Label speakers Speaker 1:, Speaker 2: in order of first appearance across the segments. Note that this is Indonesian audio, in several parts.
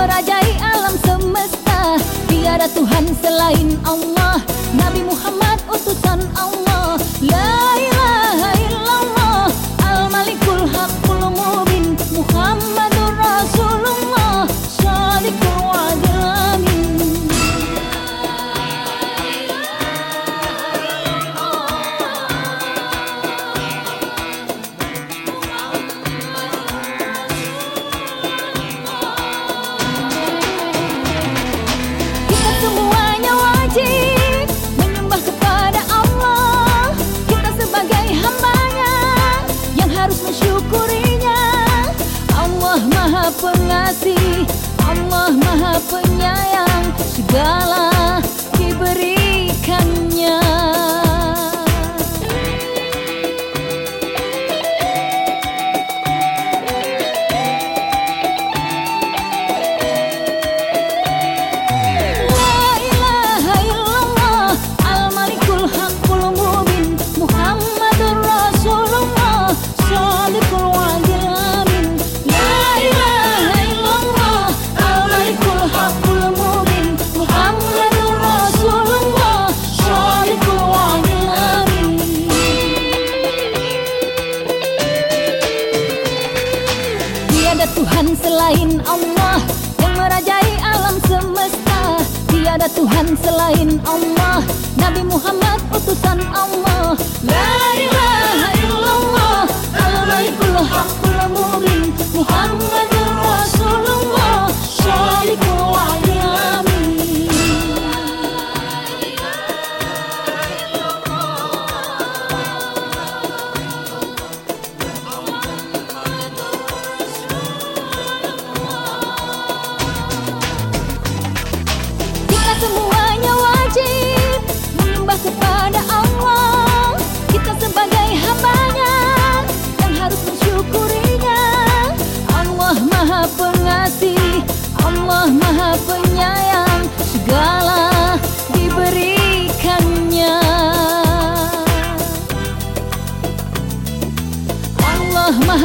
Speaker 1: merajai alam semesta. Tiada Tuhan selain Allah. mensyukurinya. Allah maha pengasih Allah maha penyayang. Segala Tuhan selain Allah yang merajai alam semesta. Tiada Tuhan selain Allah. Nabi Muhammad utusan Allah. La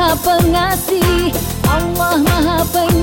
Speaker 1: Maha Pengasih. Allah Maha Pengasih